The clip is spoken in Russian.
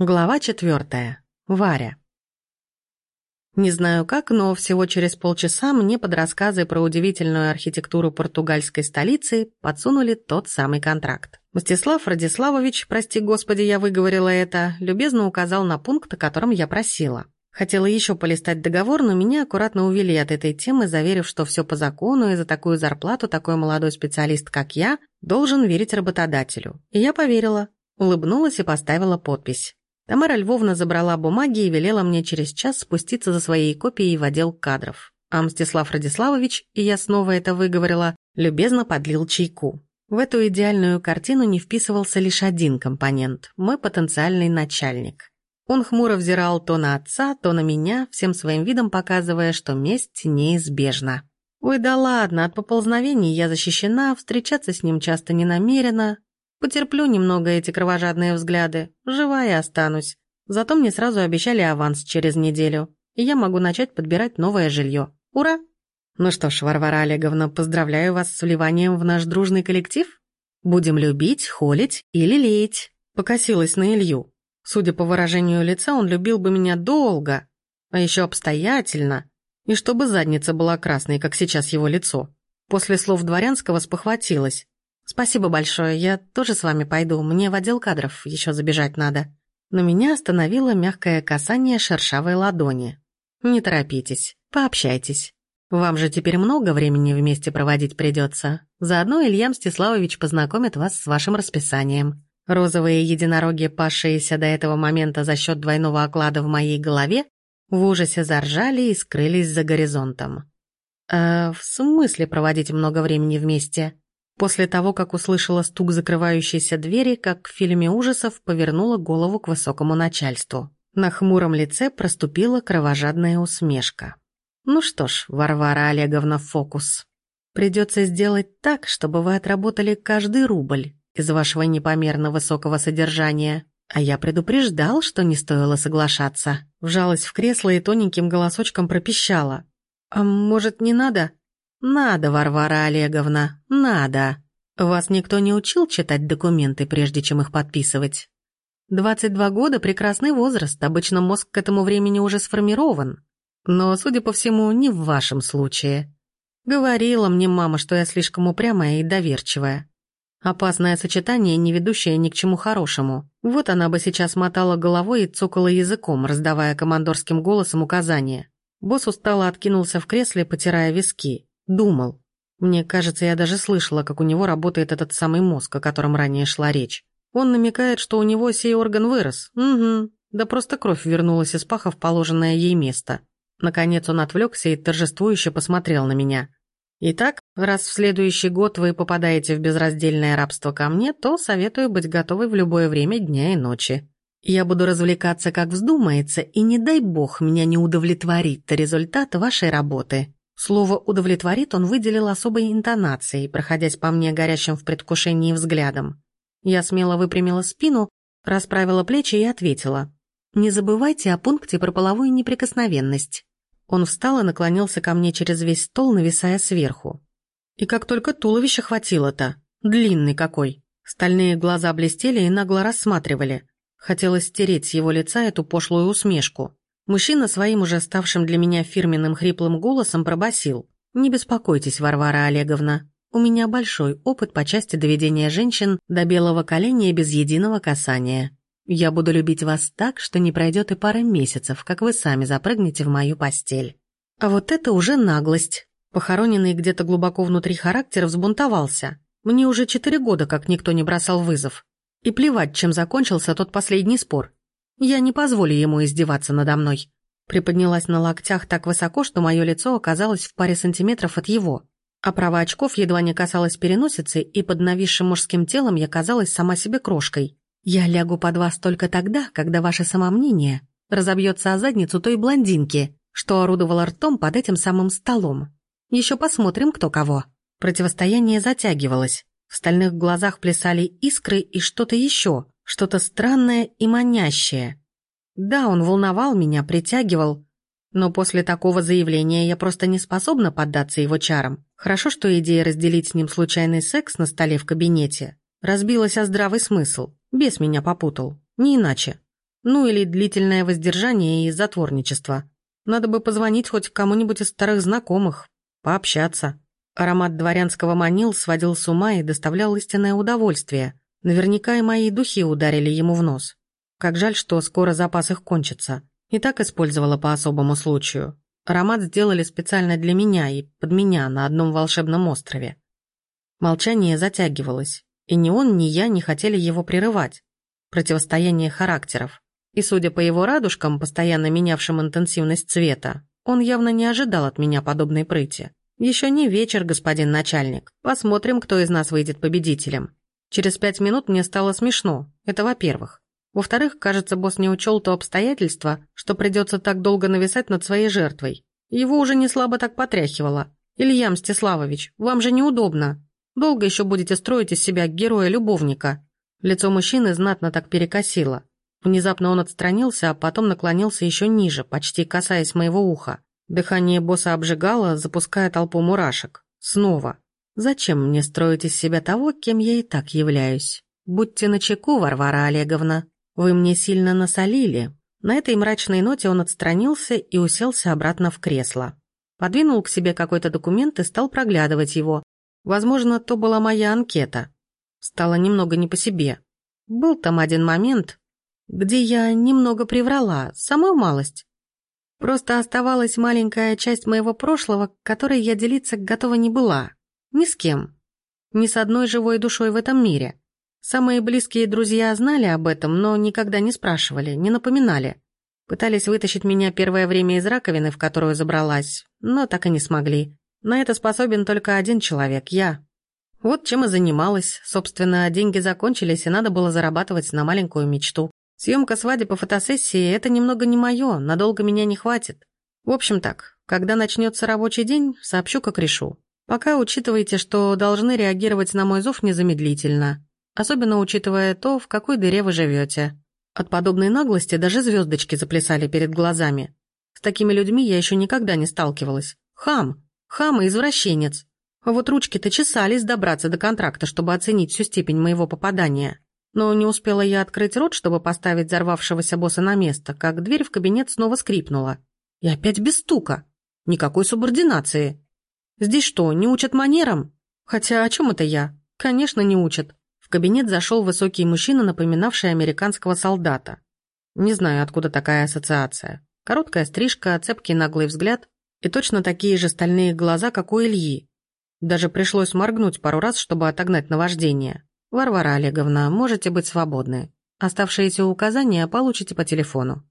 Глава четвертая. Варя. Не знаю как, но всего через полчаса мне под рассказы про удивительную архитектуру португальской столицы подсунули тот самый контракт. Мстислав Радиславович, прости господи, я выговорила это, любезно указал на пункт, о котором я просила. Хотела еще полистать договор, но меня аккуратно увели от этой темы, заверив, что все по закону, и за такую зарплату такой молодой специалист, как я, должен верить работодателю. И я поверила, улыбнулась и поставила подпись. Тамара Львовна забрала бумаги и велела мне через час спуститься за своей копией в отдел кадров. А Мстислав Радиславович, и я снова это выговорила, любезно подлил чайку. В эту идеальную картину не вписывался лишь один компонент – мой потенциальный начальник. Он хмуро взирал то на отца, то на меня, всем своим видом показывая, что месть неизбежна. Ой, да ладно, от поползновений я защищена, встречаться с ним часто не намерена, Потерплю немного эти кровожадные взгляды, живая останусь. Зато мне сразу обещали аванс через неделю, и я могу начать подбирать новое жилье. Ура! Ну что ж, Варвара Олеговна, поздравляю вас с вливанием в наш дружный коллектив. Будем любить, холить и лелеять. Покосилась на Илью. Судя по выражению лица, он любил бы меня долго, а еще обстоятельно, и чтобы задница была красной, как сейчас его лицо. После слов дворянского спохватилась. «Спасибо большое, я тоже с вами пойду, мне в отдел кадров еще забежать надо». Но меня остановило мягкое касание шершавой ладони. «Не торопитесь, пообщайтесь. Вам же теперь много времени вместе проводить придется. Заодно Илья Мстиславович познакомит вас с вашим расписанием. Розовые единороги, пасшиеся до этого момента за счет двойного оклада в моей голове, в ужасе заржали и скрылись за горизонтом. «Э, в смысле проводить много времени вместе?» После того, как услышала стук закрывающейся двери, как в фильме ужасов повернула голову к высокому начальству. На хмуром лице проступила кровожадная усмешка. «Ну что ж, Варвара Олеговна, фокус. Придется сделать так, чтобы вы отработали каждый рубль из вашего непомерно высокого содержания. А я предупреждал, что не стоило соглашаться». Вжалась в кресло и тоненьким голосочком пропищала. «А может, не надо?» «Надо, Варвара Олеговна, надо. Вас никто не учил читать документы, прежде чем их подписывать? 22 года – прекрасный возраст, обычно мозг к этому времени уже сформирован. Но, судя по всему, не в вашем случае. Говорила мне мама, что я слишком упрямая и доверчивая. Опасное сочетание, не ведущее ни к чему хорошему. Вот она бы сейчас мотала головой и цокала языком, раздавая командорским голосом указания. Босс устало откинулся в кресле, потирая виски. Думал. Мне кажется, я даже слышала, как у него работает этот самый мозг, о котором ранее шла речь. Он намекает, что у него сей орган вырос. Угу. Да просто кровь вернулась из паха в положенное ей место. Наконец он отвлекся и торжествующе посмотрел на меня. Итак, раз в следующий год вы попадаете в безраздельное рабство ко мне, то советую быть готовой в любое время дня и ночи. Я буду развлекаться, как вздумается, и не дай бог меня не удовлетворит результат вашей работы. Слово «удовлетворит» он выделил особой интонацией, проходясь по мне горящим в предвкушении взглядом. Я смело выпрямила спину, расправила плечи и ответила. «Не забывайте о пункте про половую неприкосновенность». Он встал и наклонился ко мне через весь стол, нависая сверху. И как только туловище хватило-то, длинный какой. Стальные глаза блестели и нагло рассматривали. Хотелось стереть с его лица эту пошлую усмешку. Мужчина своим уже ставшим для меня фирменным хриплым голосом пробасил: «Не беспокойтесь, Варвара Олеговна. У меня большой опыт по части доведения женщин до белого коленя без единого касания. Я буду любить вас так, что не пройдет и пары месяцев, как вы сами запрыгнете в мою постель». А вот это уже наглость. Похороненный где-то глубоко внутри характер взбунтовался. Мне уже четыре года, как никто не бросал вызов. И плевать, чем закончился тот последний спор. Я не позволю ему издеваться надо мной. Приподнялась на локтях так высоко, что мое лицо оказалось в паре сантиметров от его. А право очков едва не касалась переносицы, и под нависшим мужским телом я казалась сама себе крошкой. Я лягу под вас только тогда, когда ваше самомнение разобьется о задницу той блондинки, что орудовала ртом под этим самым столом. Еще посмотрим, кто кого. Противостояние затягивалось. В стальных глазах плясали искры и что-то еще, что-то странное и манящее. Да, он волновал меня, притягивал, но после такого заявления я просто не способна поддаться его чарам. Хорошо, что идея разделить с ним случайный секс на столе в кабинете разбилась о здравый смысл. Бес меня попутал. Не иначе. Ну или длительное воздержание и затворничество. Надо бы позвонить хоть кому-нибудь из старых знакомых, пообщаться. Аромат дворянского манил сводил с ума и доставлял истинное удовольствие. Наверняка и мои духи ударили ему в нос. Как жаль, что скоро запас их кончится. И так использовала по особому случаю. Аромат сделали специально для меня и под меня на одном волшебном острове. Молчание затягивалось, и ни он, ни я не хотели его прерывать. Противостояние характеров. И судя по его радужкам, постоянно менявшим интенсивность цвета, он явно не ожидал от меня подобной прыти. «Еще не вечер, господин начальник. Посмотрим, кто из нас выйдет победителем». Через пять минут мне стало смешно. Это во-первых. Во-вторых, кажется, босс не учел то обстоятельство, что придется так долго нависать над своей жертвой. Его уже не слабо так потряхивало. «Илья Мстиславович, вам же неудобно. Долго еще будете строить из себя героя-любовника». Лицо мужчины знатно так перекосило. Внезапно он отстранился, а потом наклонился еще ниже, почти касаясь моего уха. Дыхание босса обжигало, запуская толпу мурашек. Снова. Зачем мне строить из себя того, кем я и так являюсь? Будьте начеку, Варвара Олеговна. Вы мне сильно насолили. На этой мрачной ноте он отстранился и уселся обратно в кресло. Подвинул к себе какой-то документ и стал проглядывать его. Возможно, то была моя анкета. Стало немного не по себе. Был там один момент, где я немного приврала, самую малость. Просто оставалась маленькая часть моего прошлого, которой я делиться готова не была. Ни с кем. Ни с одной живой душой в этом мире. Самые близкие друзья знали об этом, но никогда не спрашивали, не напоминали. Пытались вытащить меня первое время из раковины, в которую забралась, но так и не смогли. На это способен только один человек – я. Вот чем и занималась. Собственно, деньги закончились, и надо было зарабатывать на маленькую мечту. Съемка свадьбы по фотосессии – это немного не мое, надолго меня не хватит. В общем так, когда начнется рабочий день, сообщу, как решу. Пока учитывайте, что должны реагировать на мой зов незамедлительно. Особенно учитывая то, в какой дыре вы живете. От подобной наглости даже звездочки заплясали перед глазами. С такими людьми я еще никогда не сталкивалась. Хам! Хам и извращенец. Вот ручки-то чесались добраться до контракта, чтобы оценить всю степень моего попадания. Но не успела я открыть рот, чтобы поставить взорвавшегося босса на место, как дверь в кабинет снова скрипнула. И опять без стука. Никакой субординации. Здесь что, не учат манерам? Хотя о чем это я? Конечно, не учат. В кабинет зашел высокий мужчина, напоминавший американского солдата. Не знаю, откуда такая ассоциация. Короткая стрижка, цепкий наглый взгляд и точно такие же стальные глаза, как у Ильи. Даже пришлось моргнуть пару раз, чтобы отогнать наваждение. «Варвара Олеговна, можете быть свободны. Оставшиеся указания получите по телефону».